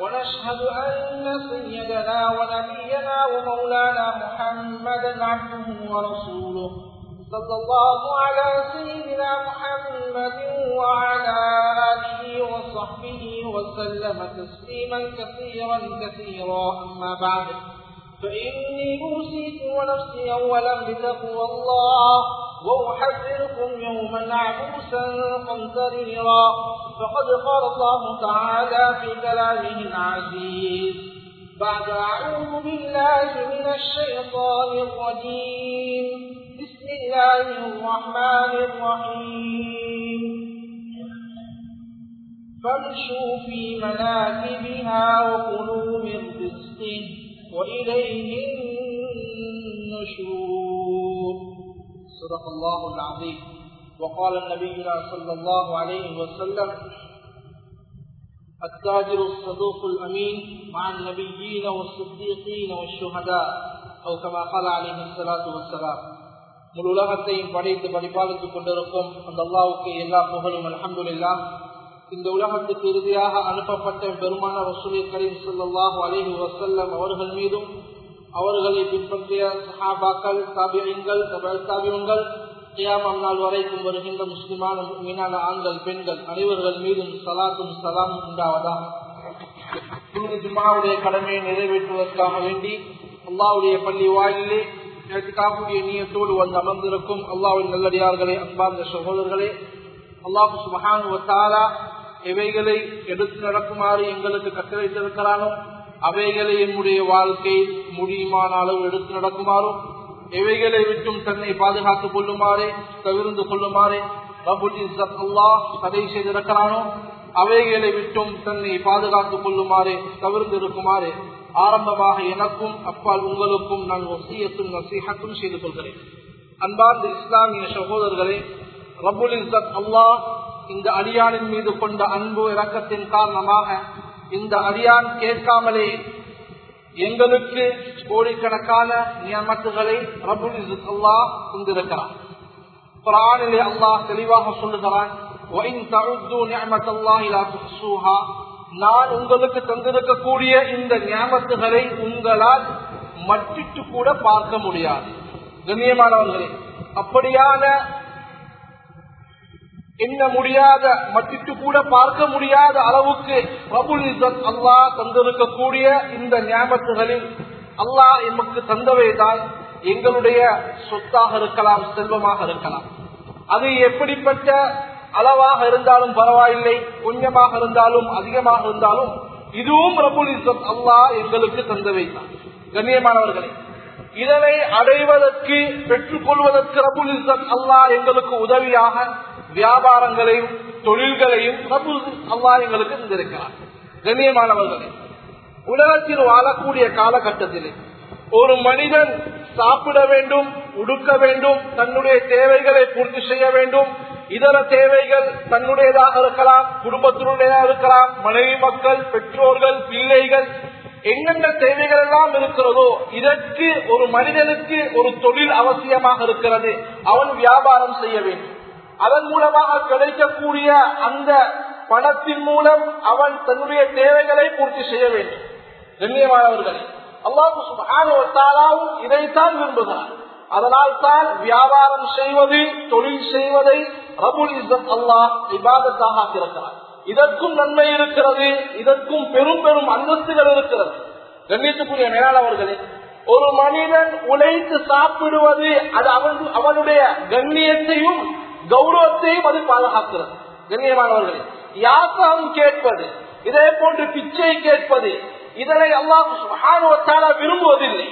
ونشهد أن سيدنا ونبينا ومولانا محمدا عبده ورسوله. صلى الله على سيدنا محمد وعلى آله وصحبه وسلم تسليما كثيرا كثيرا. أما بعد فإني أوصيكم ونفسي أولا بتقوى الله. وأحذركم يوما عبوسا قمطريرا. فقد قال الله تعالى في كلامه العزيز. بعد أعوذ بالله من الشيطان الرجيم. بسم الله الرحمن الرحيم. فامشوا في مناكبها وكلوا من رزقه وإليه النشور. صدق الله العظيم وقال نبينا صلى الله عليه وسلم التاجر الصدوق الأمين مع النبيين والصديقين والشهداء أو كما قال عليه الصلاة والسلام முழு உலகத்தையும் படைத்து பரிபாலித்துக் கொண்டிருக்கும் அந்த அல்லாவுக்கு எல்லா புகழும் அலமதுல்லா இந்த உலகத்துக்கு இறுதியாக அனுப்பப்பட்ட பெருமான ரசூலி கரீம் சொல்லாஹு அலிஹி வசல்லம் அவர்கள் மீதும் அவர்களை பின்பற்றிய சஹாபாக்கள் தாபியங்கள் தாபியங்கள் கியாமம் நாள் வரைக்கும் வருகின்ற முஸ்லிமான மீனான ஆண்கள் பெண்கள் அனைவர்கள் மீதும் சலாத்தும் சலாமும் உண்டாவதாக. ஜுமாவுடைய கடமையை நிறைவேற்றுவதற்காக வேண்டி அல்லாவுடைய பள்ளி வாயிலே காப்புடைய நீயத்தோடு வந்து அமர்ந்திருக்கும் அல்லாவின் நல்லடியார்களே அன்பார்ந்த சகோதரர்களே அல்லாஹு சுபகானுவத்தாரா எவைகளை எடுத்து நடக்குமாறு எங்களுக்கு கட்டளைத்திருக்கிறானோ அவைகளை என்னுடைய வாழ்க்கை முடியுமான அளவு எடுத்து நடக்குமாறும் எவைகளை விட்டும் தன்னை பாதுகாத்துக் கொள்ளுமாறே தவிர்ந்து கொள்ளுமாறே தடை செய்திருக்கிறானோ அவைகளை விட்டும் தன்னை பாதுகாத்துக் கொள்ளுமாறே தவிர்ந்து இருக்குமாறே ஆரம்பமாக எனக்கும் அப்பால் உங்களுக்கும் நான் ஒசியத்தும் நசீகத்தும் செய்து கொள்கிறேன். அன்பார்ந்த இஸ்லாமிய சகோதரர்களே ரபுல் இசத் அல்லாஹ் இந்த அடியானின் மீது கொண்ட அன்பு இறக்கத்தின் காரணமாக இந்த அரியான் கேட்காமலே எங்களுக்கு கோடிக்கணக்கான நியமத்துகளை ரபுல் அல்லாஹ் தந்திருக்கிறான். குரானிலே அல்லாஹ் தெளிவாக சொல்லுகிறான் நான் உங்களுக்கு தந்திருக்கக்கூடிய இந்த ஞாபகத்துகளை உங்களால் மட்டிட்டு கூட பார்க்க முடியாது. கண்ணியமானவர்களே அப்படியான என்ன முடியாத மட்டிட்டு கூட பார்க்க முடியாத அளவுக்கு பிரபுல் இசத் அல்லாஹ் தந்திருக்கக்கூடிய இந்த ஞாபகங்களில் அல்லாஹ் எமக்கு தந்தவைதான் எங்களுடைய சொத்தாக இருக்கலாம் செல்வமாக இருக்கலாம். அது எப்படிப்பட்ட அளவாக இருந்தாலும் பரவாயில்லை கொஞ்சமாக இருந்தாலும் அதிகமாக இருந்தாலும் இதுவும் பிரபுல் இசத் அல்லாஹ் எங்களுக்கு தந்தவைதான். கண்ணியமானவர்களே இதனை அடைவதற்கு பெற்றுக் கொள்வதற்கு ரபுல் இசத் எங்களுக்கு உதவியாக வியாபாரங்களையும் தொழில்களையும் ரபுல் அல்லாஹ் எங்களுக்கு தந்திருக்கிறார். கண்ணியமானவர்களே உலகத்தில் வாழக்கூடிய காலகட்டத்தில் ஒரு மனிதன் சாப்பிட வேண்டும் உடுக்க வேண்டும் தன்னுடைய தேவைகளை பூர்த்தி செய்ய வேண்டும் இதர தேவைகள் தன்னுடையதாக இருக்கலாம் குடும்பத்தினுடையதாக இருக்கலாம் மனைவி மக்கள் பெற்றோர்கள் பிள்ளைகள் எங்கெந்த தேவைகள் எல்லாம் இருக்கிறதோ இதற்கு ஒரு மனிதனுக்கு ஒரு தொழில் அவசியமாக இருக்கிறது. அவன் வியாபாரம் செய்ய வேண்டும். அதன் மூலமாக கிடைக்கக்கூடிய அந்த பணத்தின் மூலம் அவன் தன்னுடைய தேவைகளை பூர்த்தி செய்ய வேண்டும். கண்ணியமானவர்களே அல்லாஹு இதைத்தான் விரும்புகிறார். அதனால் தான் வியாபாரம் செய்வது தொழில் செய்வதை ரபுல் இசத் அல்லாஹ் இபாதத்தாக இருக்கிறார் இதற்கும் நன்மை இருக்கிறது இதற்கும் பெரும் பெரும் அந்தஸ்துகள் இருக்கிறது. கண்ணியத்துக்குரிய மேலாளர்களே ஒரு மனிதன் உழைத்து சாப்பிடுவது அது அவன் அவனுடைய கண்ணியத்தையும் கௌரவத்தையும் அது பாதுகாக்கிறது. கண்ணியமானவர்களே யாசகம் கேட்பது இதே போன்று பிச்சை கேட்பது இதனை அல்லாஹ் விரும்புவதில்லை.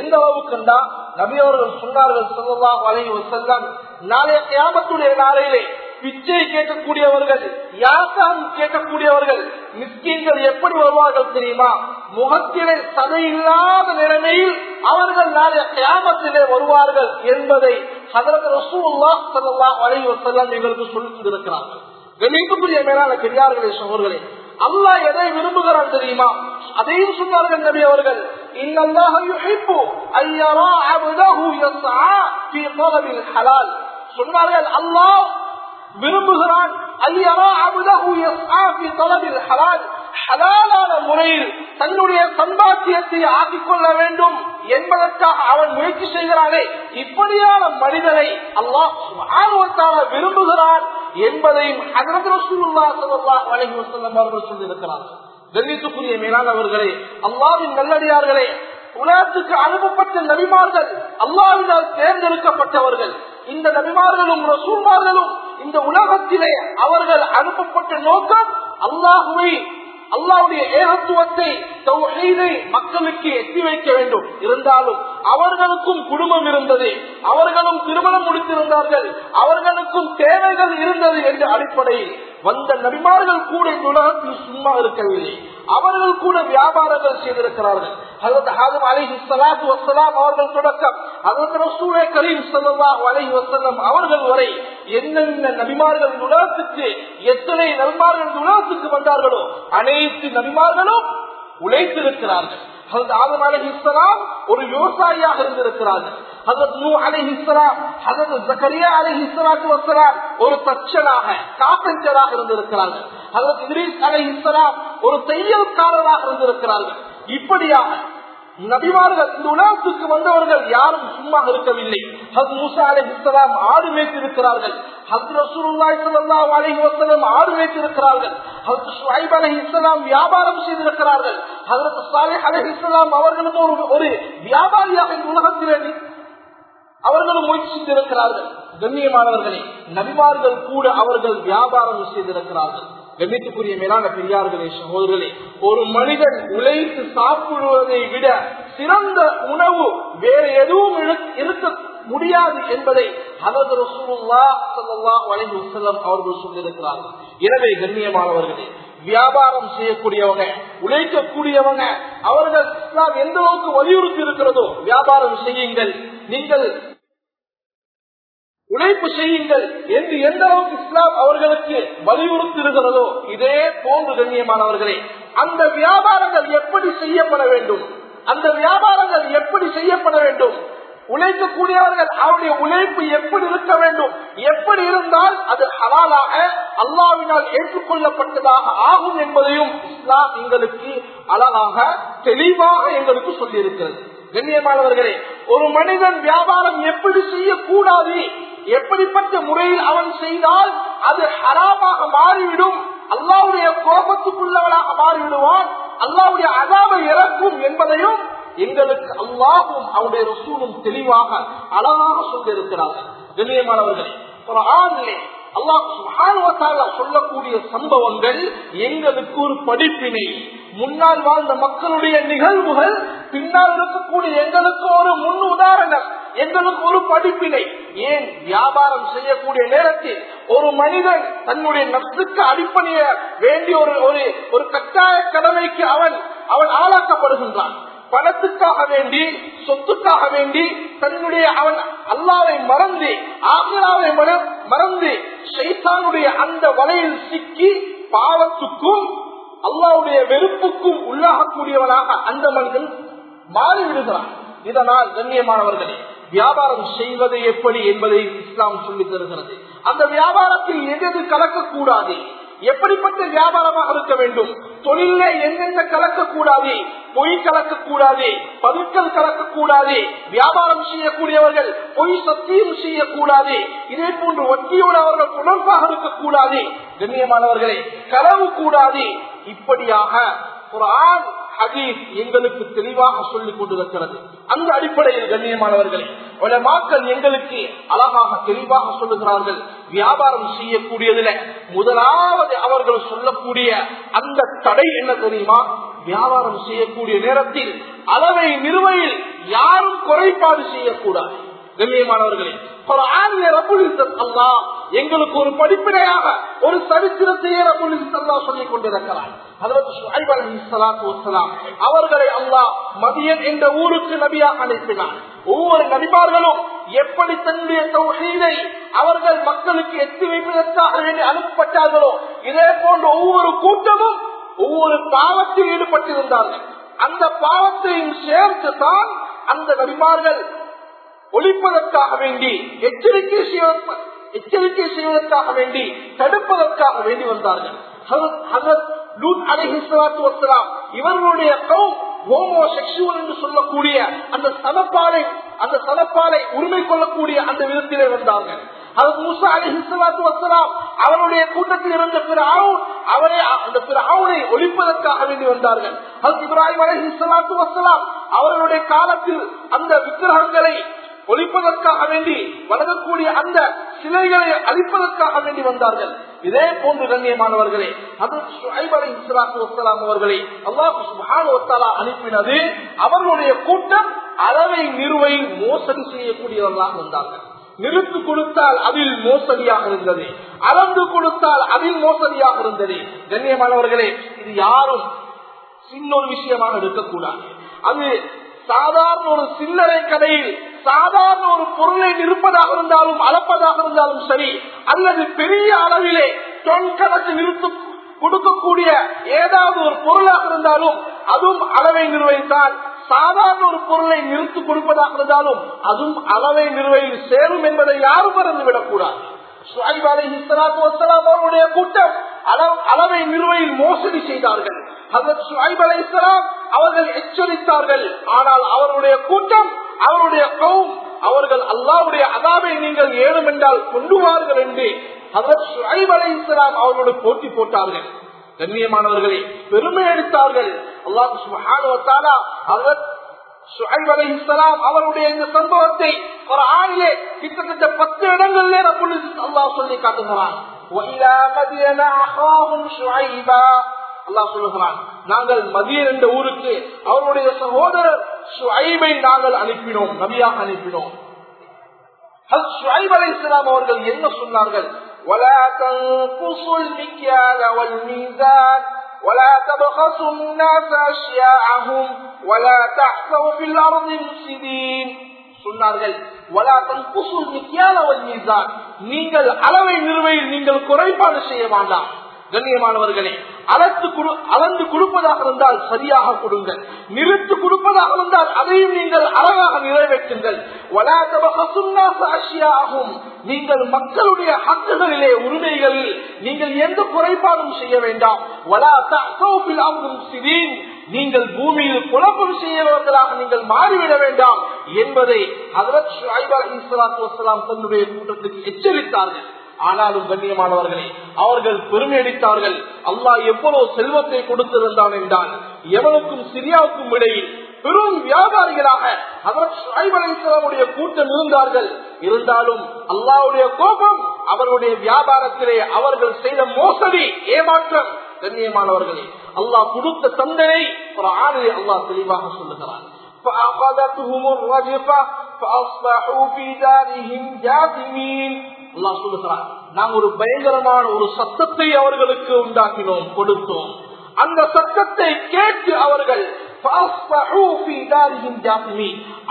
எந்த அளவுக்குண்டா நபி அவர்கள் சொன்னார்கள் சொல்லலாம் அலை செல்லம் நாளைய கியாமத்துடைய நாளையிலே பிச்சை கேட்கக்கூடியவர்கள் யாசம் கேட்கக்கூடியவர்கள் மிஸ்கீன்கள் எப்படி வருவார்கள் தெரியுமா? முகத்திலே சதை இல்லாத நிலைமையில் அவர்கள் நாளை கிராமத்திலே வருவார்கள் என்பதை அதற்கு ரசூல்லா ஸல்லல்லாஹு அலைஹி எங்களுக்கு சொல்லி தந்திருக்கிறார்கள் கணிப்புக்குரிய மேலான பெரியார்களே சோர்களே அல்லாஹ் எதை விரும்புகிறான் தெரியுமா? அதையும் சொன்னார்கள் நபி அவர்கள் சொன்னார்கள் அல்லாஹ் விரும்புகிறான். ஹலாலான முறையில் தன்னுடைய சம்பாத்தியத்தை ஆக்கிக் கொள்ள வேண்டும் என்பதற்காக அவன் முயற்சி செய்கிறானே. இப்படியான மனிதனை அல்லாஹ் சுப்ஹானஹு விரும்புகிறான் என்பதையும் ஹஜ்ரத் அவர்கள் சொல்லியிருக்கிறார்கள். கண்ணியத்துக்குரிய மேலானவர்களே அல்லாவின் நல்லடியார்களே உலகத்துக்கு அனுப்பப்பட்ட நபிமார்கள் அல்லாவினால் தேர்ந்தெடுக்கப்பட்டவர்கள். இந்த நபிமார்களும் ரசூல்மார்களும் இந்த உலகத்திலே அவர்கள் அனுப்பப்பட்ட நோக்கம் அல்லாஹுவை அல்லாவுடைய ஏகத்துவத்தை மக்களுக்கு எட்டி வைக்க வேண்டும். இருந்தாலும் அவர்களுக்கும் குடும்பம் இருந்தது. அவர்களும் திருமணம் முடித்திருந்தார்கள். அவர்களுக்கும் தேவைகள் இருந்தது என்ற அடிப்படையில் வந்த நபிமார்கள் கூட இந்த உலகத்தில் சும்மா இருக்கவில்லை. அவர்கள் கூட வியாபாரங்கள் செய்திருக்கிறார்கள். அவர்கள் தொடக்கம். ஹசரத் அவர்கள் வரை என்னென்ன நபிமார்கள் உலகத்துக்கு எத்தனை நபிமார்கள் உலகத்துக்கு வந்தார்களோ அனைத்து நபிமார்களும் உழைத்திருக்கிறார்கள். ஆதம் அலைஹி ஒரு விவசாயியாக இருந்திருக்கிறார்கள். ஹசரத் நூ அலைஹி ஸலாம் ஹசரத் ஜக்கரியா அலைஹி ஸலாத்து வஸ்ஸலாம் ஒரு தச்சனாக காப்பெஞ்சராக இருந்திருக்கிறார்கள். ஹசரத் இத்ரீஸ் அலைஹி ஸலாம் ஒரு தையல்காரராக இருந்திருக்கிறார்கள். இப்படியாக நபிமார்கள் இந்த உலகத்துக்கு வந்தவர்கள் யாரும் சும்மா இருக்கவில்லை. ஹஸ் மூசா அலை ஸலாம் ஆடு மேய்த்திருக்கிறார்கள். ஹஸ் ரசூலுல்லாஹி ஸல்லல்லாஹு அலைஹி வஸல்லம் ஆடு மேய்த்திருக்கிறார்கள். ஹஸ் ஷுஐப் அலைஹி ஸலாம் வியாபாரம் செய்திருக்கிறார்கள். ஹஜ்ரத் சாலிஹ் அலைஹி ஸலாம் அவர்களும் ஒரு ஒரு வியாபாரியாக இந்த உலகத்திலே அவர்களும் முயற்சி செய்திருக்கிறார்கள் கண்ணியமானவர்களே நபிமார்கள் கூட அவர்கள் வியாபாரம் செய்திருக்கிறார்கள். கண்ணியத்துக்குரிய மேலான பெரியார்களே சகோதரர்களே ஒரு மனிதன் உழைத்து சாப்பிடுவதை விட சிறந்த உணவு வேற எதுவும் இருக்க முடியாது என்பதை அவர்கள் சொல்லியிருக்கிறார்கள். எனவே கண்ணியமானவர்களே வியாபாரம் செய்யக்கூடியவங்க உழைக்கக்கூடியவங்க அவர்கள் நாம் எந்த அளவுக்கு வலியுறுத்தி இருக்கிறதோ வியாபாரம் செய்யுங்கள். நீங்கள் உழைப்பு செய்யுங்கள் என்று எந்த அளவுக்கு இஸ்லாம் அவர்களுக்கு வலியுறுத்திருக்கிறதோ இதே போன்று கண்ணியமானவர்களே அந்த வியாபாரங்கள் எப்படி செய்யப்பட வேண்டும்? அந்த வியாபாரங்கள் எப்படி செய்யப்பட வேண்டும்? உழைக்கக்கூடியவர்கள் அவருடைய உழைப்பு எப்படி இருக்க வேண்டும்? எப்படி இருந்தால் அது ஹலாலாக அல்லாவினால் ஏற்றுக்கொள்ளப்பட்டதாக ஆகும் என்பதையும் இஸ்லாம் எங்களுக்கு அழகாக தெளிவாக எங்களுக்கு சொல்லியிருக்கிறது. கண்ணியமானவர்களே ஒரு மனிதன் வியாபாரம் எப்படி செய்யக்கூடாது? எப்படிப்பட்ட முறையில் அவன் செய்தால் அது ஹராமாக மாறிவிடும்? அல்லாவுடைய கோபத்துக்குள்ளவனாக மாறிவிடுவான். அல்லாவுடைய அதாவை இறக்கும் என்பதையும் எங்களுக்கு அல்லாவும் அவனுடைய ரசூலும் தெளிவாக அழகாக சொல்லியிருக்கிறார்கள். கண்ணியமானவர்களே ஒரு ஆண்லே அல்லாஹ் சொல்லக்கூடிய சம்பவங்கள் எங்களுக்கு ஒரு படிப்பினை. முன்னால் வாழ்ந்த மக்களுடைய நிகழ்வுகள் பின்னால் இருக்கக்கூடிய எங்களுக்கு ஒரு முன் உதாரணம் எங்களுக்கு ஒரு படிப்பினை. ஏன் வியாபாரம் செய்யக்கூடிய நேரத்தில் ஒரு மனிதன் தன்னுடைய நப்சுக்கு அடிப்பணிய வேண்டிய ஒரு ஒரு ஒரு கட்டாய கடமைக்கு அவன் அவன் ஆளாக்கப்படுகின்றான். பணத்துக்காக வேண்டி சொத்துக்காக வேண்டி தன்னுடைய அவன் அல்லாவை மறந்து ஆகிராவை மறந்து மறந்து சைத்தானுடைய அந்த வலையில் சிக்கி பாவத்துக்கும் அல்லாவுடைய வெறுப்புக்கும் உள்ளாகக்கூடியவனாக அந்த மனிதன் மாறிவிடுகிறான் இதனால் கண்ணியமானவர்களே வியாபாரம் செய்வது எப்படி என்பதை இஸ்லாம் சொல்லித் தருகிறது. அந்த வியாபாரத்தில் எது கலக்கக்கூடாது? எப்படிப்பட்ட வியாபாரமாக இருக்க வேண்டும்? தொழில எங்கெங்க கலக்கக்கூடாது பொய் கலக்கக்கூடாது பதுக்கல் கலக்கக்கூடாது வியாபாரம் செய்யக்கூடியவர்கள் பொய் சத்தியம் செய்யக்கூடாது இதே போன்று வட்டியோடு அவர்கள் தொடர்பாக இருக்கக்கூடாது. கண்ணியமானவர்களை களவு கூடாது. இப்படியாக ஒரு ஆண் ஹதீஸ் எங்களுக்கு தெளிவாக சொல்லிக் கொண்டிருக்கிறது. அந்த அடிப்படையில் கண்ணியமானவர்களே மக்கள் எங்களுக்கு அழகாக தெளிவாக சொல்லுகிறார்கள். வியாபாரம் செய்யக்கூடியதுல முதலாவது அவர்கள் சொல்லக்கூடிய அந்த தடை என்ன தெரியுமா? வியாபாரம் செய்யக்கூடிய நேரத்தில் அளவை நிறுவையில் யாரும் குறைபாடு செய்யக்கூடாது. கண்ணியமானவர்களே எங்களுக்கு ஒரு படிப்பினையாக ஒரு சரித்திரத்தையே ரப்புல் இஸ்ஸத் சொல்லிக் கொண்டிருக்கிறார் அவர்களை அல்லாஹ் மதியன் என்ற ஊருக்கு நபியாக அனுப்பினார் ஒவ்வொரு நபிமார்களும் எப்படி தன்னுடைய தௌஹீதை அவர்கள் மக்களுக்கு எத்தி வைப்பதற்காக வேண்டி அனுப்பப்பட்டார்களோ இதே போன்ற ஒவ்வொரு கூட்டமும் ஒவ்வொரு பாவத்தில் ஈடுபட்டிருந்தார்கள். அந்த பாவத்தையும் சேர்த்து தான் அந்த நபிமார்கள் ஒழிப்பதற்காக வேண்டி எச்சரிக்கை செய்வதற்கு எச்சரிக்கை செய்வதற்காக வேண்டி தடுப்பதற்காக வேண்டி வந்தார்கள். இவர்களுடைய ஹஜரத் ஹோமோ செக்ஷுவல் இவர்களுடைய என்று சொல்லக்கூடிய அந்த சனப்பாலை அந்த சனப்பாலை உரிமை கொள்ளக்கூடிய அந்த விதத்திலே வந்தாங்க. அது முசா அலிஹிஸ்லாத்து வசலாம் அவருடைய கூட்டத்தில் இருந்த பிற அவரை அந்த பிற ஒழிப்பதற்காக வேண்டி வந்தார்கள். அது இப்ராஹிம் அலிஹிஸ்லாத்து வசலாம் அவர்களுடைய காலத்தில் அந்த விக்கிரகங்களை ஒழிப்பதற்காக வேண்டி வழங்கக்கூடிய அந்த சிலைகளை அழிப்பதற்காக வேண்டி வந்தார்கள். இதே போன்று கண்ணியமானவர்களே அது அவர்களை அல்லாஹு அனுப்பினது அவர்களுடைய கூட்டம் அளவை நிறுவை மோசடி செய்யக்கூடியவர்களாக வந்தார்கள் நிறுத்து கொடுத்தால் அதில் மோசடியாக இருந்தது. அளந்து கொடுத்தால் அதில் மோசடியாக இருந்தது. கண்ணியமானவர்களே இது யாரும் சின்ன ஒரு விஷயமாக இருக்கக்கூடாது. அது சாதாரண ஒரு சில்லறை கடையில் சாதாரண ஒரு பொருளை நிற்பதாக இருந்தாலும் அளப்பதாக இருந்தாலும் சரி அல்லது பெரிய அளவிலே தொன் கணக்கு நிறுத்து கொடுக்கக்கூடிய ஏதாவது ஒரு பொருளாக இருந்தாலும் அதுவும் அளவை நிர்வகித்தால் சாதாரண ஒரு பொருளை நிறுத்து கொடுப்பதாக இருந்தாலும் அதுவும் அளவை நிர்வகித்து சேரும் என்பதை யாரும் மறந்துவிடக் கூடாது அவருடைய கூட்டம் அளவை நிர்வையில் மோசடி செய்தார்கள். அவர்கள் எச்சரித்தார்கள். ஆனால் அவருடைய கூட்டம் அவருடைய கௌம் அவர்கள் அல்லாவுடைய அதாவை நீங்கள் ஏனும் என்றால் கொண்டுவார்கள் என்று இஸ்லாம் அவர்களோடு போட்டி போட்டார்கள். கண்ணியமானவர்களை பெருமை எடுத்தார்கள் அல்லாஹ் அவருடைய இந்த சம்பவத்தை ஒரு ஆணிலே கிட்டத்தட்ட பத்து இடங்களிலே அல்லாஹ் சொல்லி காட்டுகிறான். அல்லாஹ் சொல்லுகிறான் நாங்கள் மதியன் என்ற ஊருக்கு அவருடைய சகோதரர் ஷுஐபை நாங்கள் அனுப்பினோம் நபியாக அனுப்பினோம் ஷுஐப் அலைஹிஸ்ஸலாம் அவர்கள் என்ன சொன்னார்கள் ولا تنقصوا المكيال والميزان ولا تبخسوا الناس أشياءهم ولا تحسوا في الأرض مفسدين சொன்னார்கள் ولا تنقصوا المكيال والميزان நீங்கள் அளவை நிறுவையில் நீங்கள் குறைபாடு செய்ய வேண்டாம் கண்ணியமானவர்களே அளத்து அளந்து கொடுப்பதாக இருந்தால் சரியாக கொடுங்கள் நிறுத்து கொடுப்பதாக இருந்தால் அதையும் நீங்கள் அழகாக நிறைவேற்றுங்கள். ஆகும் நீங்கள் மக்களுடைய ஹக்குகளிலே உரிமைகளில் நீங்கள் எந்த குறைபாடும் செய்ய வேண்டாம். நீங்கள் பூமியில் குழப்பம் செய்யவர்களாக நீங்கள் மாறிவிட வேண்டாம் என்பதை தன்னுடைய கூட்டத்துக்கு எச்சரித்தார்கள். ஆனாலும் கண்ணியமானவர்களே அவர்கள் பெருமை அடித்தார்கள் அல்லாஹ் எவ்வளவு செல்வத்தை கொடுத்திருந்தான் என்றால் எவனுக்கும் சிரியாவுக்கும் இடையில் பெரும் வியாபாரிகளாக அவருடைய கூட்டம் இருந்தார்கள் இருந்தாலும் அல்லாவுடைய கோபம் அவருடைய வியாபாரத்திலே அவர்கள் செய்த மோசடி ஏமாற்றம் கண்ணியமானவர்களே அல்லாஹ் கொடுத்த தந்தனை ஒரு ஆறு அல்லாஹ் தெளிவாக சொல்லுகிறார் فأخذتهم الرجفة فأصبحوا في دارهم جاثمين அல்லா சொல்லுகிறார் நாங்கள் ஒரு பயங்கரமான ஒரு சத்தத்தை அவர்களுக்கு உண்டாக்கினோம் கொடுத்தோம். அந்த சத்தத்தை கேட்டு அவர்கள்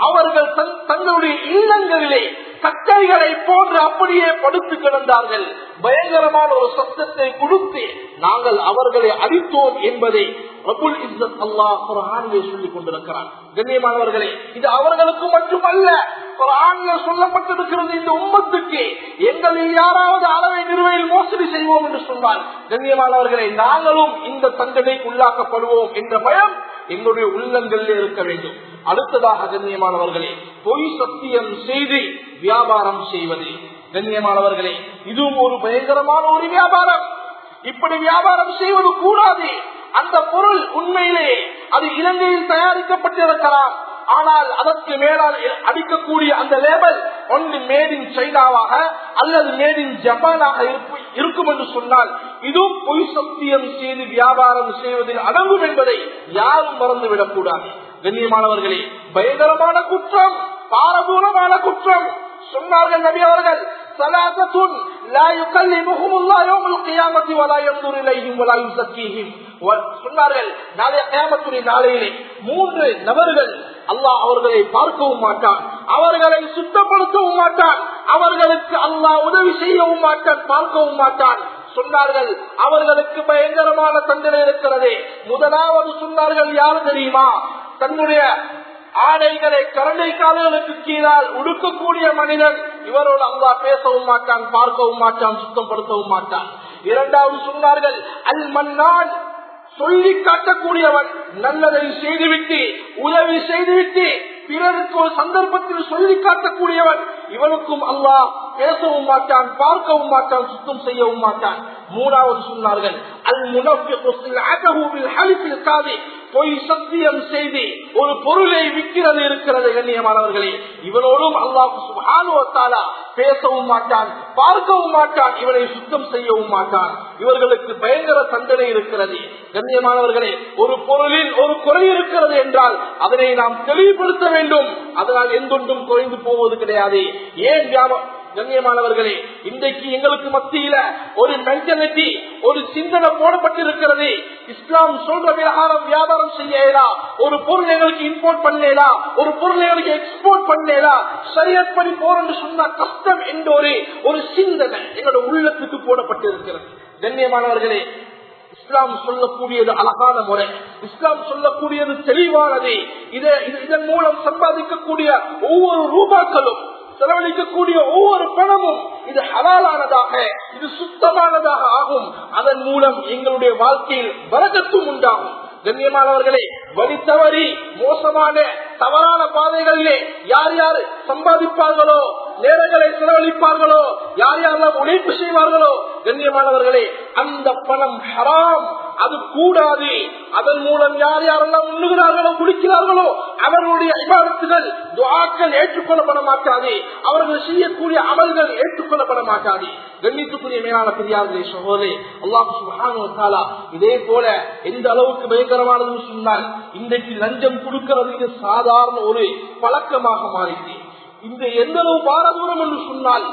அவர்கள் தங்களுடைய இல்லங்களிலே கட்டைகளை போன்று அப்படியே படுத்து கிடந்தார்கள். பயங்கரமான ஒரு சத்தத்தை கொடுத்து நாங்கள் அவர்களை அடித்தோம் என்பதை ரபுல் இஸ்ஸத் அல்லாஹ் குரானிலே சொல்லிக் கொண்டிருக்கிறான். கண்ணியமானவர்களே இது அவர்களுக்கு மட்டுமல்ல குரானில் சொல்லப்பட்டிருக்கிறது இந்த உம்மத்துக்கு எங்களில் யாராவது அளவை நிறுவையில் மோசடி செய்வோம் என்று சொன்னால் கண்ணியமானவர்களே நாங்களும் இந்த தண்டனைக்கு உள்ளாக்கப்படுவோம் என்ற பயம் எங்களுடைய உள்ளங்களில் இருக்க வேண்டும். அடுத்ததாக கண்ணியமானவர்களே பொய் சத்தியம் செய்து வியாபாரம் செய்வது. கண்ணியமானவர்களே இதுவும் ஒரு பயங்கரமான ஒரு வியாபாரம். இப்படி வியாபாரம் செய்வது கூடாது. அந்த பொருள் உண்மையிலேயே அது இலங்கையில் தயாரிக்கப்பட்டிருக்கலாம். ஆனால் அதற்கு மேலால் அடிக்கக்கூடிய அந்த லேபல் ஒன்று மேட் இன் சைனாவாக அல்லது மேட் இன் ஜப்பானாக இருக்கும் என்று சொன்னால் இது பொய் சத்தியம் செய்து வியாபாரம் செய்வதில் அடங்கும் என்பதை யாரும் மறந்துவிடக் கூடாது கண்ணியமானவர்களே பயங்கரமான குற்றம் பாரபூரமான குற்றம் சொன்னார்கள் நபி அவர்கள். சலாசத்துன் லா யுகல்லிமுஹும் அல்லாஹ் யௌமல் கியாமத்தி வலா யன்துரு இலைஹிம் வலா யுஸக்கீஹிம் சொன்னார்கள் நாளை கியாமத்துடைய நாளையிலே மூன்று நபர்கள் அல்லாஹ் அவர்களை பார்க்கவும் மாட்டான் அவர்களை சுத்தப்படுத்தவும் மாட்டான் அவர்களுக்கு அல்லாஹ் உதவி செய்யவும் மாட்டான் பார்க்கவும் மாட்டான். சொன்னார்கள் அவர்களுக்கு பயங்கரமான தண்டனை இருக்கிறது. முதலாவது சொன்னார்கள் யாரு தெரியுமா? தன்னுடைய ஆடைகளை கரண்டை கால்களுக்கு கீழால் உடுக்கக்கூடிய மனிதன் இவரோட அல்லா பேசவும் மாட்டான் பார்க்கவும் மாட்டான் சுத்தப்படுத்தவும் மாட்டான். இரண்டாவது சொன்னார்கள் அல் மன்னான் சொல்லி காட்டக்கூடியவன் நல்லதை செய்துவிட்டு உதவி செய்துவிட்டு பிறருக்கு ஒரு சந்தர்ப்பத்தில் சொல்லி காட்டக்கூடியவன் இவனுக்கும் அல்லா பேசவும் மாட்டான் பார்க்கவும் மாட்டான் சுத்தம் செய்யவும் மாட்டான். மூணாவது சொன்னார்கள் அல் முனப்பில் காதி பொய் சத்தியம் செய்து ஒரு பொருளை விற்கிறது இருக்கிறது கண்ணியமானவர்களே. இவனோடும் அல்லாஹு பேசவும் மாட்டான் பார்க்கவும் மாட்டான் இவனை சுத்தம் செய்யவும் மாட்டான். இவர்களுக்கு பயங்கர தண்டனை இருக்கிறது. கண்ணியமானவர்களே ஒரு பொருளில் ஒரு குறை இருக்கிறது என்றால் அதனை நாம் தெளிவுபடுத்த வேண்டும். அதனால் எந்தொன்றும் குறைந்து போவது கிடையாது. ஏன் வியாபாரம் கண்ணியமானவர்களே இன்றைக்கு எங்களுக்கு மத்தியில ஒரு மென்டலிட்டி ஒரு சிந்தனை போடப்பட்டிருக்கிறது. இஸ்லாம் சொல்ற விவகாரம் வியாபாரம் செய்யலா ஒரு பொருள் எங்களுக்கு இம்போர்ட் பண்ணலா ஒரு பொருள் எங்களுக்கு எக்ஸ்போர்ட் பண்ணலா சரியற்படி போறன்னு சொன்னா கஷ்டம் என்ற ஒரு ஒரு சிந்தனை எங்களோட உள்ளத்துக்கு போடப்பட்டிருக்கிறது. கண்ணியமானவர்களே இஸ்லாம் சொல்லக்கூடியது அழகான முறை. இஸ்லாம் சொல்லக்கூடியது தெளிவானது. இதன் மூலம் சம்பாதிக்கக்கூடிய ஒவ்வொரு ரூபாக்களும் செலவழிக்கக்கூடிய ஒவ்வொரு பணமும் இது ஹலாலானதாக இது சுத்தமானதாக ஆகும். அதன் மூலம் எங்களுடைய வாழ்க்கையில் வரகத்தும் உண்டாகும். கண்ணியமானவர்களே வழி தவறி மோசமான தவறான பாதைகளிலே யார் யார் சம்பாதிப்பார்களோ நேரங்களை செலவழிப்பார்களோ யார் யாரெல்லாம் உழைப்பு செய்வார்களோ கண்ணியமானவர்களே அந்த பணம் ஹராம். அது கூடாது. அதன் மூலம் யார் யாரெல்லாம் உண்ணுகிறார்களோ குடிக்கிறார்களோ அவர்களுடைய விவாதத்துகள் துவாக்கள் ஏற்றுக்கொள்ளப்பட மாட்டாது. அவர்கள் செய்யக்கூடிய அமல்கள் ஏற்றுக்கொள்ளப்பட மாட்டாது. கண்ணித்துக்குரிய மேலான பெரியார்களே சகோதரே அல்லாஹு இதே போல எந்த அளவுக்கு பயங்கரமானதுன்னு சொன்னால் இன்றைக்கு லஞ்சம் கொடுக்கிறது சாதாரண ஒரு பழக்கமாக மாறிச்சு இந்த எந்த அளவு பாரதூரம் என்று சொன்னால்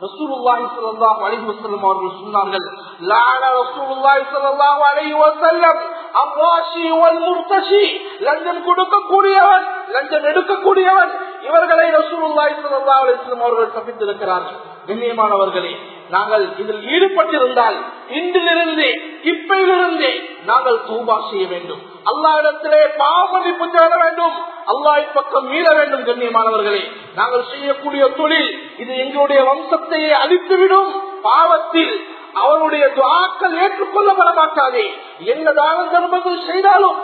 ரசூலுல்லாஹி ஸல்லல்லாஹு அலைஹி வஸல்லம் அவர்கள் சொன்னார்கள் லஅன ரசூலுல்லாஹி ஸல்லல்லாஹு அலைஹி வஸல்லம் அவ்வாஷி வல் முர்தஷி லஞ்சம் கொடுக்கக்கூடியவன் லஞ்சம் எடுக்கக்கூடியவன் இவர்களை ரசூலுல்லாஹி ஸல்லல்லாஹு அலைஹி வஸல்லம் அவர்கள் தப்பித்திருக்கிறார்கள் கண்ணியமானவர்களே நாங்கள் இதில் ஈடுபட்டிருந்தால் இன்றிலிருந்து இப்பையிலிருந்தே நாங்கள் தூபா செய்ய வேண்டும். அல்லா இடத்திலே பாவமதிப்பு தேட வேண்டும். அல்லாஹ் பக்கம் மீற வேண்டும் கண்ணியமானவர்களே. நாங்கள் செய்யக்கூடிய தொழில் இது எங்களுடைய வம்சத்தையே அழித்துவிடும். பாவத்தில் அவனுடைய துவாக்கள் ஏற்றுக்கொள்ளப்பட மாட்டாதே என்ன தான தர்மங்கள் செய்தாலும்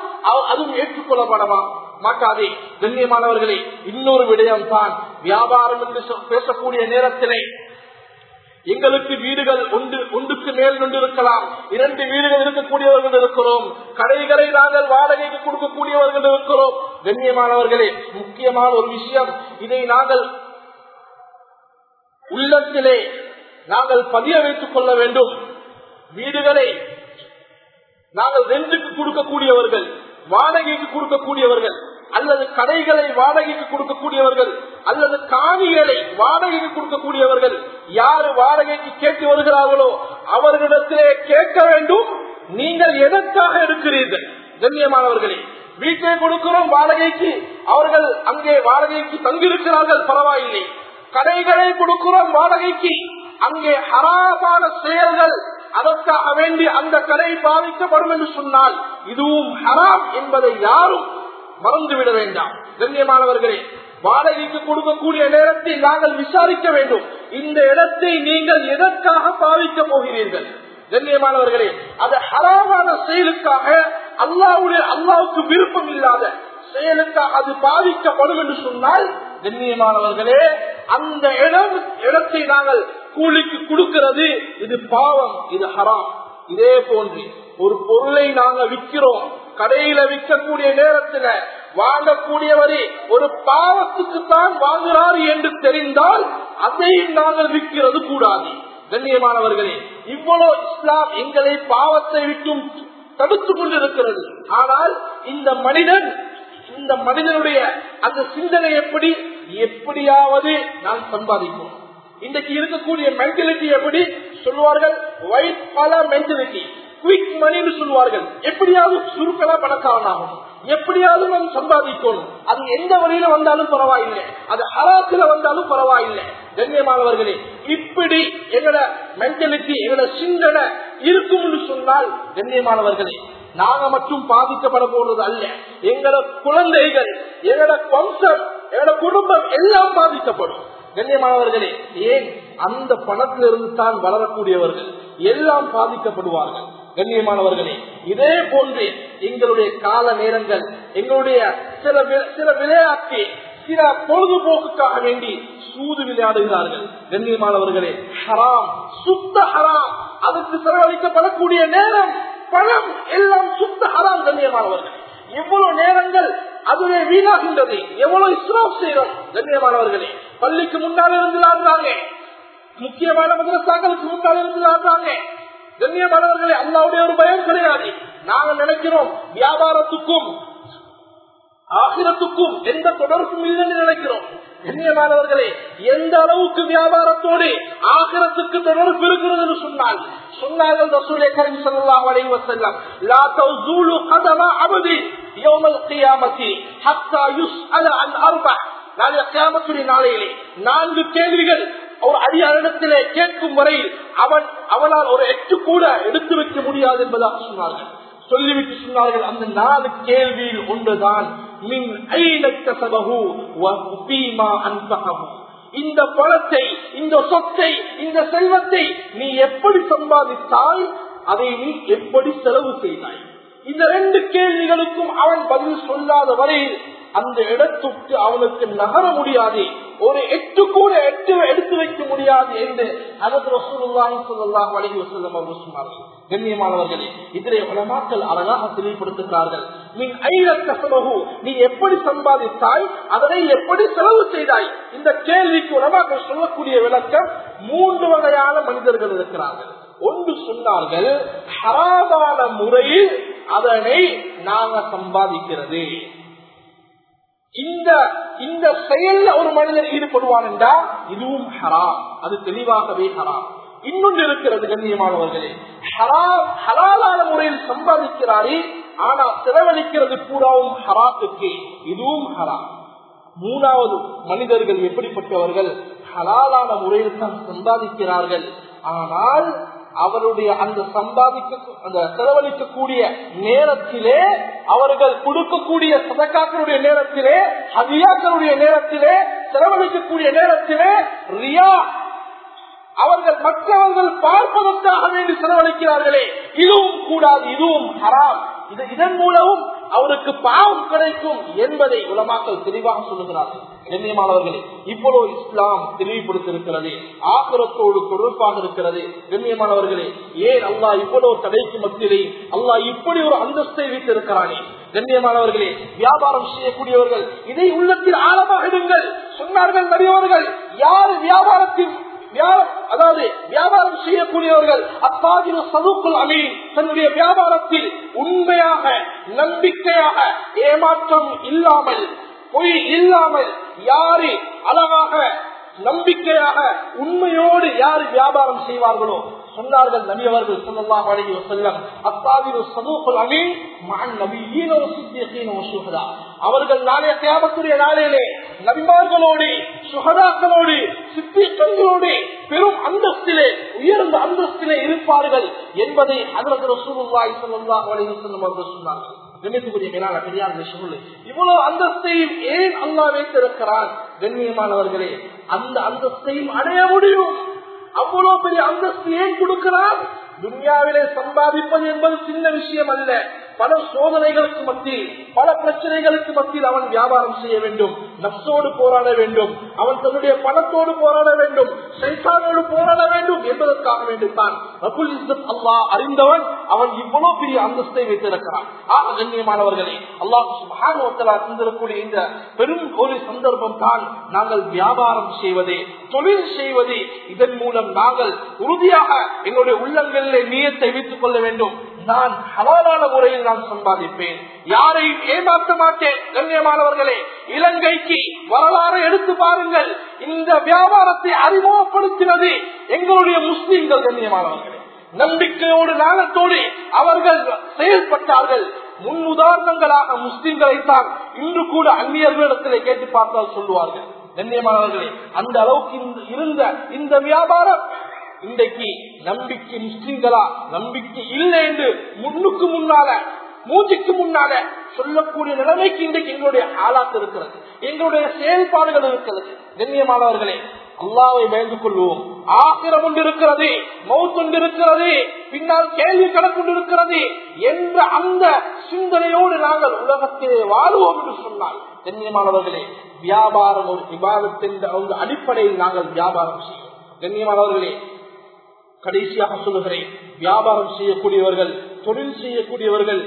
அதுவும் ஏற்றுக்கொள்ளப்படமா மாட்டாதே. கண்ணியமானவர்களே இன்னொரு விடயம் தான் வியாபாரம் என்று பேசக்கூடிய நேரத்திலே எங்களுக்கு வீடுகள் ஒன்று ஒன்றுக்கு மேல் கொண்டு இருக்கலாம் இரண்டு வீடுகள் இருக்கக்கூடியவர்கள் இருக்கிறோம். கடைகளை நாங்கள் வாடகைக்கு கொடுக்கக்கூடியவர்கள் இருக்கிறோம். கண்ணியமானவர்களே முக்கியமான ஒரு விஷயம். இதை நாங்கள் உள்ளத்திலே நாங்கள் பதிய வைத்துக் கொள்ள வேண்டும். வீடுகளை நாங்கள் ரெண்டுக்கு கொடுக்கக்கூடியவர்கள் வாடகைக்கு கொடுக்கக்கூடியவர்கள் அல்லது கடைகளை வாடகைக்கு கொடுக்கக்கூடியவர்கள் அல்லது காணிகளை வாடகைக்கு கொடுக்கக்கூடியவர்கள் யாரு வாடகைக்கு கேட்டு வருகிறார்களோ அவர்களிடத்திலே கேட்க வேண்டும். நீங்கள் எதற்காக இருக்கிறீர்கள் கண்ணியமானவர்களே வீட்டை கொடுக்கிறோம் வாடகைக்கு அவர்கள் அங்கே வாடகைக்கு தங்கியிருக்கிறார்கள் பரவாயில்லை. கடைகளை கொடுக்கிறோம் வாடகைக்கு. அங்கே ஹராமான செயல்கள் அதற்காக வேண்டி அந்த கலை பாதிக்கப்படும் என்று சொன்னால் இதுவும் ஹராம் என்பதை யாரும் மறந்துவிட வேண்டாம். கண்ணியமானவர்களே வாடகைக்கு கொடுக்கக்கூடிய நேரத்தை நாங்கள் விசாரிக்க வேண்டும். இந்த இடத்தை நீங்கள் எதற்காக பாவிக்க போகிறீர்கள்? கண்ணியமானவர்களே அது ஹராமான செயலுக்காக அல்லாவுடைய அல்லாவுக்கு விருப்பம் இல்லாத செயலுக்காக அது பாதிக்கப்படும் என்று சொன்னால் கண்ணியமானவர்களே அந்த இடம் இடத்தை நாங்கள் கூலிக்கு கொடுக்கிறது. இது பாவம் இது ஹராம். இதே போன்று ஒரு பொருளை நாங்க விற்கிறோம். கடையில விற்கக்கூடிய நேரத்துல வாங்கக்கூடியவரை ஒரு பாவத்துக்கு தான் வாங்குறார் என்று தெரிந்தால் அதையும் நாங்கள் விற்கிறது கூடாது. கண்ணியமானவர்களே இவ்வளவு இஸ்லாம் எங்களை பாவத்தை விட்டும் தடுத்துக் கொண்டிருக்கிறது. ஆனால் இந்த மனிதன் இந்த மனிதனுடைய அந்த சிந்தனை எப்படி எப்படியாவது நான் சம்பாதிப்போம். இன்றைக்கு இருக்கக்கூடிய மென்டலிட்டி எப்படி? சொல்லுவார்கள் ஒயிட் பல மென்டலிட்டி குவிக் மணின்னு சொல்லுவார்கள். எப்படியாவது சுருக்கலா பணக்காரனாகும் எப்படியாவது நாம் சம்பாதிக்கணும். அது எந்த வழியில வந்தாலும் பரவாயில்லை. அது அராத்துல வந்தாலும் பரவாயில்லை. கண்ணியமானவர்களே இப்படி எங்களோட மென்டலிட்டி எங்களோட சிந்தனை இருக்கும்னு சொன்னால் கண்ணியமானவர்களே நாங்க மட்டும் பாதிக்கப்பட போறது அல்ல. எங்களோட குழந்தைகள் எங்களோட வம்சம் எங்களோட குடும்பம் எல்லாம் பாதிக்கப்படும். கண்ணியமானவர்களே ஏன் அந்த பணத்திலிருந்து தான் வளரக்கூடியவர்கள் எல்லாம் பாதிக்கப்படுவார்கள்? கண்ணியமானவர்களே இதே போன்று எங்களுடைய கால நேரங்கள் எங்களுடைய சில வி- சில விளையாட்டு சில பொழுதுபோக்குக்காக வேண்டி சூது விளையாடுகிறார்கள். கண்ணியமானவர்களே ஹராம் சுத்த ஹராம் அதற்கு செலவழிக்கப்படக்கூடிய நேரம் பணம் எல்லாம் சுத்த ஹராம் கண்ணியமானவர்கள். எவ்வளவு நேரங்கள் அதுவே வீணாகின்றது எவ்வளவு இஸ்லாம் செய்யறோம் கண்ணியமானவர்களே. பள்ளிக்கு முன்னால் இருந்து ஆடுறாங்க முக்கியமான மதரசாக்களுக்கு முன்னால் இருந்து ஆடுறாங்க கண்ணியமானவர்களே அல்லாவுடைய ஒரு பயம் கிடையாது. நாங்க நினைக்கிறோம் வியாபாரத்துக்கும் ஆகிரத்துக்கும் எந்த தொடர்பும் இல்லைன்னு நினைக்கிறோம். கண்ணியமானவர்களே எந்த அளவுக்கு வியாபாரத்தோடு ஆகிரத்துக்கு தொடர்பு இருக்கிறது சொன்னால் சொன்னார்கள் ரசூலே கரீம் சல்லாஹ் அலைஹி வஸல்லம் லா தௌசூலு கதமா அபதி யௌமல் கியாமத்தி ஹத்தா யுஸ்அல அன் அர்பா. நாளைய கியாமத்துடைய நாளையிலே நான்கு கேள்விகள் ஒரு அடியாரிடத்திலே கேட்கும் வரையில் அவன் அவனால் ஒரு எட்டு கூட எடுத்து வைக்க முடியாது என்பதாக சொன்னார்கள். சொல்லிவிட்டு சொன்னார்கள் அந்த நாலு கேள்வியில் ஒன்றுதான் மின் ஐநத்தசபகு வபீமா இந்த பணத்தை இந்த சொத்தை இந்த செல்வத்தை நீ எப்படி சம்பாதித்தாய் அதை நீ எப்படி செலவு செய்தாய்? இந்த ரெண்டு கேள்விகளுக்கும் அவன் பதில் சொல்லாத வரையில் அந்த இடத்துக்கு அவனுக்கு நகர முடியாது. ஒரு எட்டு கூட எட்டு எடுத்து வைக்க முடியாது என்று அதற்கு ரசூலுல்லாஹி ஸல்லல்லாஹு அலைஹி வஸல்லம் அவர்கள் சொன்னார்கள். கண்ணியமானவர்களே இதிலே உலமாக்கள் அழகாக தெளிவுபடுத்துகிறார்கள். நீ ஐரத்தசமகு நீ எப்படி சம்பாதித்தாய் அதனை எப்படி செலவு செய்தாய்? இந்த கேள்விக்கு உலமாக்கள் சொல்லக்கூடிய விளக்கம் மூன்று வகையான மனிதர்கள் இருக்கிறார்கள். ஒன்று சொன்னார்கள் ஹராதான முறையில் அதனை நாங்க சம்பாதிக்கிறது. இந்த இந்த செயல்ல ஒரு மனிதன் ஈடுபடுவான் என்றா இதுவும் ஹரா அது தெளிவாகவே ஹரா இன்னொன்று இருக்கிறது கண்ணியமானவர்களே. ஹராம் ஹலாலான முறையில் சம்பாதிக்கிறாரே ஆனா செலவழிக்கிறது பூராவும் ஹராத்துக்கு இதுவும் ஹரா மூணாவது மனிதர்கள் எப்படிப்பட்டவர்கள்? ஹலாலான முறையில் தான் சம்பாதிக்கிறார்கள். ஆனால் அவருடைய அந்த சம்பாதிக்க அந்த செலவழிக்கக்கூடிய நேரத்திலே அவர்கள் கொடுக்கக்கூடிய சதக்காக்களுடைய நேரத்திலே ஹதியாக்களுடைய நேரத்திலே செலவழிக்கக்கூடிய நேரத்திலே ரியா. அவர்கள் மற்றவர்கள் பார்ப்பதற்காக வேண்டி செலவழிக்கிறார்களே. இதுவும் கூடாது இதுவும் ஹராம். இது இதன் மூலமும் அவருக்கு பாவம் கிடைக்கும் என்பதை உலமாக்கள் தெளிவாக சொல்லுகிறார்கள். கண்ணியமானவர்களே இவ்வளவு இஸ்லாம் தெளிவுபடுத்திருக்கிறது ஆக்கிரத்தோடு தொடர்பாக இருக்கிறது. கண்ணியமானவர்களே ஏன் அல்லா இவ்வளவு தடைக்கு மத்தியிலே அல்லாஹ் இப்படி ஒரு அந்தஸ்தை வைத்திருக்கிறானே? கண்ணியமானவர்களே வியாபாரம் செய்யக்கூடியவர்கள் இதை உள்ளத்தில் ஆழமாக இடுங்கள் சொன்னார்கள் நடிகவர்கள் யார் வியாபாரத்தின் அதாவது வியாபாரம் செய்யக்கூடியவர்கள் அத்தாஜிரு சதுக்குள் அமீன் தன்னுடைய வியாபாரத்தில் உண்மையாக நம்பிக்கையாக ஏமாற்றம் இல்லாமல் பொய் இல்லாமல் யாரு அழகாக நம்பிக்கையாக உண்மையோடு யார் வியாபாரம் செய்வார்களோ சொன்னார்கள் நபியவர்கள் சொல்லலாம் அழகி செல்லம் அத்தாவின் சமூகல் அமீன் மகன் நபியீன சித்தியீன சுகதா அவர்கள் நாளைய தியாகத்துடைய நாளையிலே நபிமார்களோடு சுகதாக்களோடு சித்திக்கங்களோடு பெரும் அந்தஸ்திலே உயர்ந்த அந்தஸ்திலே இருப்பார்கள் என்பதை அதற்கு ரசூலுல்லாஹி ஸல்லல்லாஹு அலைஹி வஸல்லம் அவர்கள் சொன்னார்கள் கண்ணியத்துக்குரிய மேலான பெரியார் சொல்லு இவ்வளவு அந்தஸ்தையும் ஏன் அல்லாஹ் வைத்திருக்கிறான்? கண்ணியமானவர்களே அந்த அந்தஸ்தையும் அடைய முடியும். அவ்வளவு பெரிய அந்தஸ்து ஏன் கொடுக்கிறான்? துன்யாவிலே சம்பாதிப்பது என்பது சின்ன விஷயம் அல்ல. பல சோதனைகளுக்கு மத்தியில் பல பிரச்சனைகளுக்கு மத்தியில் அவன் வியாபாரம் செய்ய வேண்டும். நப்சோடு போராட வேண்டும். அவன் தன்னுடைய பணத்தோடு போராட வேண்டும். சைத்தானோடு போராட வேண்டும் என்பதற்காக வேண்டும் தான் இஸ்ஸத் அல்லாஹ் அறிந்தவன் அவன் இவ்வளவு பெரிய அந்தஸ்தை வைத்திருக்கிறான். ஆக கண்ணியமானவர்களே அல்லாஹ் சுபானுவத்தலா தந்திரக்கூடிய இந்த பெரும் ஒரு சந்தர்ப்பம் தான் நாங்கள் வியாபாரம் செய்வதே தொழில் செய்வது. இதன் மூலம் நாங்கள் உறுதியாக எங்களுடைய உள்ளங்களிலே நீயத்தை வைத்துக் கொள்ள வேண்டும். நான் ஹலாலான முறையில் நான் சம்பாதிப்பேன். யாரையும் ஏமாற்ற மாட்டேன் கண்ணியமானவர்களே. இலங்கைக்கு வரலாறு எடுத்து பாருங்கள். இந்த வியாபாரத்தை அறிமுகப்படுத்தினது எங்களுடைய முஸ்லீம்கள் கண்ணியமானவர்களே. நம்பிக்கையோடு நாணத்தோடு அவர்கள் செயல்பட்டார்கள். முன் உதாரணங்களாக முஸ்லிம்களைத்தான் இன்று கூட அந்நியர்களிடத்திலே கேட்டு பார்த்தால் சொல்லுவார்கள். கண்ணியமானவர்களே அந்த அளவுக்கு இருந்த இந்த வியாபாரம் இன்றைக்கு நம்பிக்கை முஸ்லிம்களா நம்பிக்கை இல்லை என்று முன்னுக்கு முன்னால மூச்சுக்கு முன்னால சொல்லக்கூடிய நிலைமைக்கு இன்றைக்கு எங்களுடைய ஆளாக்கு இருக்கிறது. எங்களுடைய செயல்பாடுகள் இருக்கிறது. கண்ணியமானவர்களே அல்லாவை பயந்து கொள்வோம் ஆக்கிரம் ஒன்று இருக்கிறது மௌத் இருக்கிறது பின்னால் கேள்வி கணக்கு என்ற அந்த சிந்தனையோடு நாங்கள் உலகத்திலே வாழ்வோம் என்று சொன்னால் கண்ணியமானவர்களே வியாபாரம் ஒரு விவாதத்தின் அடிப்படையில் நாங்கள் வியாபாரம் செய்வோம். கண்ணியமானவர்களே கடைசியாக சொல்லுகிறேன். வியாபாரம் செய்யக்கூடியவர்கள் தொழில் செய்யக்கூடியவர்கள்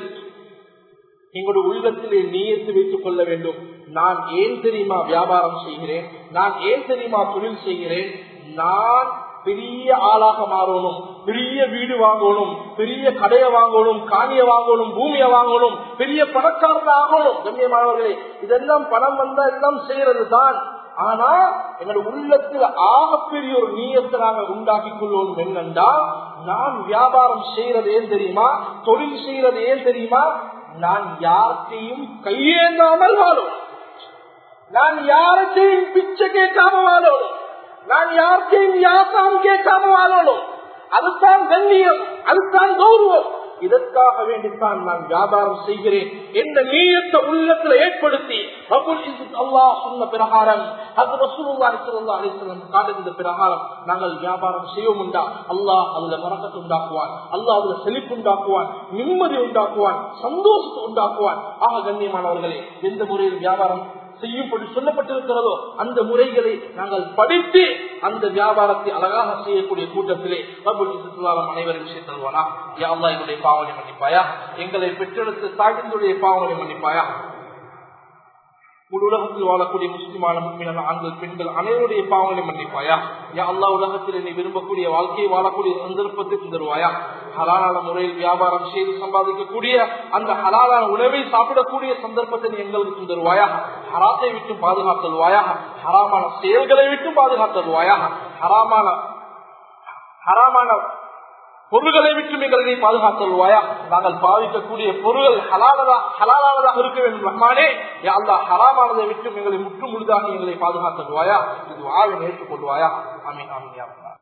எங்களுடைய உள்ளத்திலே நீயத்து வைத்துக் கொள்ள வேண்டும். நான் ஏன் தெரியுமா வியாபாரம் செய்கிறேன்? நான் ஏன் தெரியுமா தொழில் செய்கிறேன்? நான் பெரிய ஆளாக மாறணும் பெரிய வீடு வாங்கணும் பெரிய கடையை வாங்கணும் காணிய வாங்கணும் பூமியை வாங்கணும் பெரிய பணக்காரன் ஆகணும். கண்ணியமானவர்களே இதெல்லாம் பணம் வந்தா எல்லாம் செய்யறது தான் ஆனா எங்களுடைய உள்ளத்துல ஆகப்பெரிய ஒரு நீயத்தை நாங்கள் உண்டாக்கிக் கொள்வோம் என்னண்டா? நான் வியாபாரம் செய்யறது ஏன் தெரியுமா? தொழில் செய்யறது ஏன் தெரியுமா? நான் யார்கிட்டையும் கையேந்தாமல் வாழும் நான் யார்கிட்டையும் பிச்சை கேட்காம வாழணும் நான் யார்கிட்டையும் யாத்தாம் கேட்காம வாழணும் அதுதான் கண்ணியம் அதுதான் கௌரவம். இதற்காக வேண்டித்தான் நான் வியாபாரம் செய்கிறேன் என்ற நீயத்தை உள்ளத்துல ஏற்படுத்தி அல்லாஹ் சொன்ன பிரகாரம் அது ரசூலுல்லாஹி ஸல்லல்லாஹு அலைஹி வஸல்லம் பிரகாரம் நாங்கள் வியாபாரம் செய்வோம்டா அல்லாஹ் அதுல மரக்கத்து உண்டாக்குவான். அல்லாஹ் அதுல செழிப்பு உண்டாக்குவான். நிம்மதி உண்டாக்குவான். சந்தோஷத்தை உண்டாக்குவான். ஆக கண்ணியமானவர்களே எந்த முறையில் வியாபாரம் செய்யும்படி சொல்லப்பட்டிருக்கிறதோ அந்த முறைகளை நாங்கள் படித்து அந்த வியாபாரத்தை அழகாக செய்யக்கூடிய கூட்டத்திலே ரபுல் அனைவரும் சேர்த்தல்வானா யா அல்லாஹ் பாவனை மன்னிப்பாயா? எங்களை பெற்றெடுத்து தாய்களுடைய பாவனை மன்னிப்பாயா? முழு உலகத்தில் வாழக்கூடிய முஸ்லிமான முஸ்லிமான ஆண்கள் பெண்கள் அனைவருடைய பாவங்களை மன்னிப்பாயா? யா அல்லா உலகத்தில் நீ விரும்பக்கூடிய வாழ்க்கையை வாழக்கூடிய சந்தர்ப்பத்தை தருவாயா ஹலாலான முறையில் வியாபாரம் செய்து சம்பாதிக்கக்கூடிய அந்த ஹலாலான உணவை சாப்பிடக்கூடிய சந்தர்ப்பத்தை நீ எங்களுக்கு தருவாயா ஹராத்தை விட்டு பாதுகாத்தல்வாயா ஹராமான செயல்களை விட்டும் பாதுகாத்தல்வாயா ஹராமான ஹராமான பொருள்களை விட்டு எங்களை நீ பாதுகாத்தல்வாயா நாங்கள் பாவிக்கக்கூடிய பொருள்கள் ஹலானதா ஹலாலானதாக இருக்க வேண்டும். ரஹ்மானே யா அல்லாஹ் ஹராமானதை விட்டு எங்களை முற்று முழுதாக எங்களை பாதுகாத்தல்வாயா இது வாழ்வை ஏற்றுக்கொள்வாயா? அமீன் அமீன்